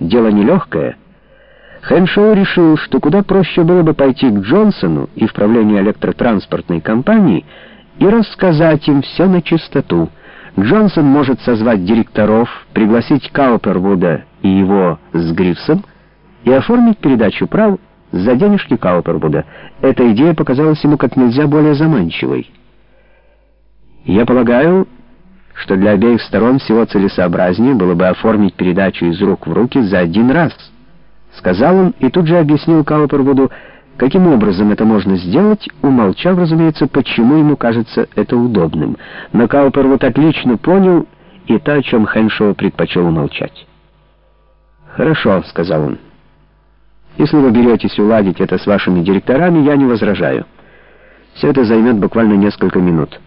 дело нелегкое, Хэншоу решил, что куда проще было бы пойти к Джонсону и в правление электротранспортной компании и рассказать им все на чистоту. Джонсон может созвать директоров, пригласить Каупервуда и его с Грифсом и оформить передачу прав за денежки Каупервуда. Эта идея показалась ему как нельзя более заманчивой. Я полагаю, что для обеих сторон всего целесообразнее было бы оформить передачу из рук в руки за один раз, сказал он и тут же объяснил Каупервуду, каким образом это можно сделать, умолчав, разумеется, почему ему кажется это удобным. Но Каупервуд отлично понял и то, о чем Хэншоу предпочел умолчать. «Хорошо», — сказал он. «Если вы беретесь уладить это с вашими директорами, я не возражаю. Все это займет буквально несколько минут».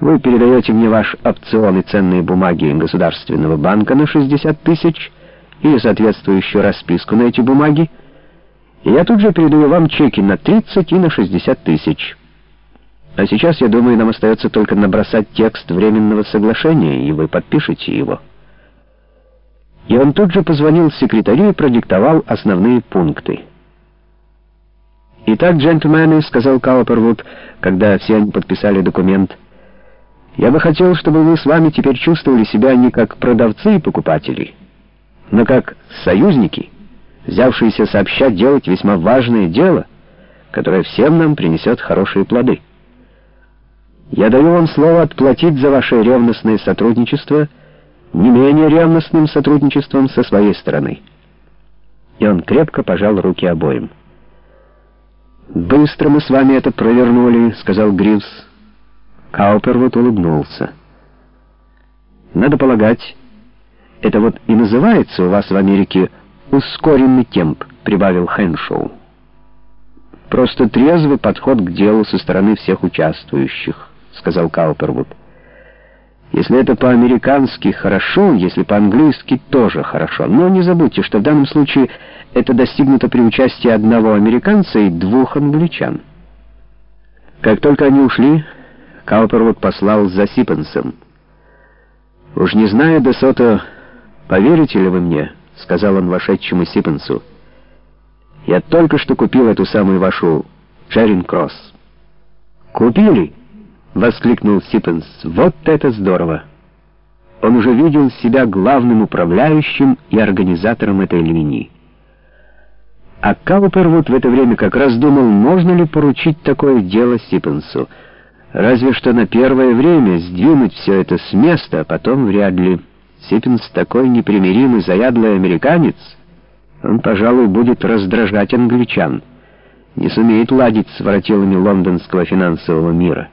Вы передаете мне ваш опцион и ценные бумаги Государственного банка на 60 тысяч и соответствующую расписку на эти бумаги, и я тут же передаю вам чеки на 30 и на 60 тысяч. А сейчас, я думаю, нам остается только набросать текст временного соглашения, и вы подпишете его. И он тут же позвонил секретарю и продиктовал основные пункты. «Итак, джентльмены», — сказал Каупервуд, когда все они подписали документ, — я бы хотел, чтобы вы с вами теперь чувствовали себя не как продавцы и покупатели, но как союзники, взявшиеся сообща делать весьма важное дело, которое всем нам принесет хорошие плоды. Я даю вам слово отплатить за ваше ревностное сотрудничество не менее ревностным сотрудничеством со своей стороны. И он крепко пожал руки обоим. «Быстро мы с вами это провернули», — сказал Гривс. Каупервуд улыбнулся. «Надо полагать, это вот и называется у вас в Америке ускоренный темп», — прибавил Хэншоу. «Просто трезвый подход к делу со стороны всех участвующих», — сказал Каупервуд. «Если это по-американски хорошо, если по-английски тоже хорошо. Но не забудьте, что в данном случае это достигнуто при участии одного американца и двух англичан». Как только они ушли, Каупервуд послал за Сипенсом. «Уж не знаю, Десото, поверите ли вы мне?» — сказал он вошедшему Сипенсу. «Я только что купил эту самую вашу Черин Кросс». «Купили?» — воскликнул Сипенс. «Вот это здорово!» Он уже видел себя главным управляющим и организатором этой линии. А Каупервуд в это время как раз думал, можно ли поручить такое дело Сипенсу — Разве что на первое время сдвинуть все это с места, а потом вряд ли. Сиппинс такой непримиримый, заядлый американец, он, пожалуй, будет раздражать англичан, не сумеет ладить с воротилами лондонского финансового мира.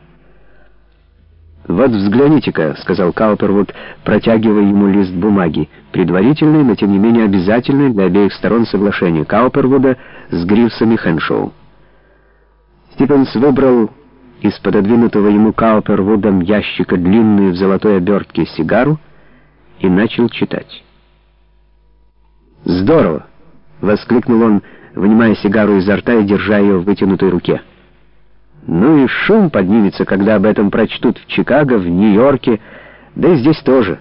«Вот взгляните-ка», — сказал Каупервуд, протягивая ему лист бумаги, предварительный, но тем не менее обязательный для обеих сторон соглашения Каупервуда с Гривсом и Хэншоу. Стивенс выбрал из пододвинутого ему Каупервудом ящика длинную в золотой обертке сигару и начал читать. «Здорово!» — воскликнул он, вынимая сигару изо рта и держа ее в вытянутой руке. «Ну и шум поднимется, когда об этом прочтут в Чикаго, в Нью-Йорке, да и здесь тоже.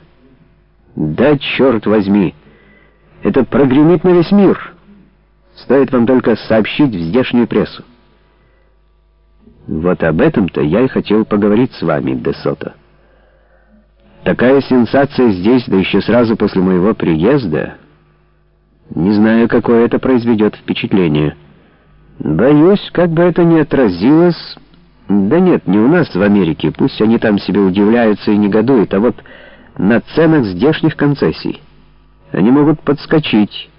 Да черт возьми! Это прогремит на весь мир! Стоит вам только сообщить в здешнюю прессу». Вот об этом-то я и хотел поговорить с вами, Десото. Такая сенсация здесь, да еще сразу после моего приезда. Не знаю, какое это произведет впечатление. Боюсь, как бы это ни отразилось... Да нет, не у нас в Америке, пусть они там себе удивляются и негодуют, а вот на ценах здешних концессий. Они могут подскочить,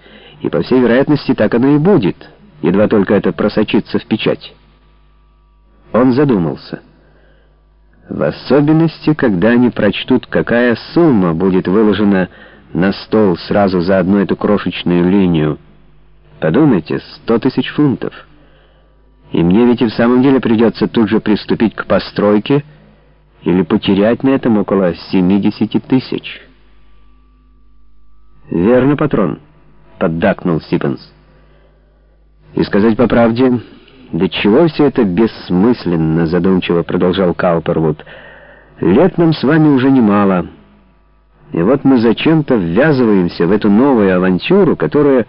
и, по всей вероятности, так оно и будет, едва только это просочится в печать. Он задумался. В особенности, когда они прочтут, какая сумма будет выложена на стол сразу за одну эту крошечную линию. Подумайте, сто тысяч фунтов. И мне ведь и в самом деле придется тут же приступить к постройке или потерять на этом около 70 тысяч. «Верно, патрон», — поддакнул Сиппенс. «И сказать по правде...» «Да чего все это бессмысленно?» — задумчиво продолжал Каупервуд. «Лет нам с вами уже немало. И вот мы зачем-то ввязываемся в эту новую авантюру, которая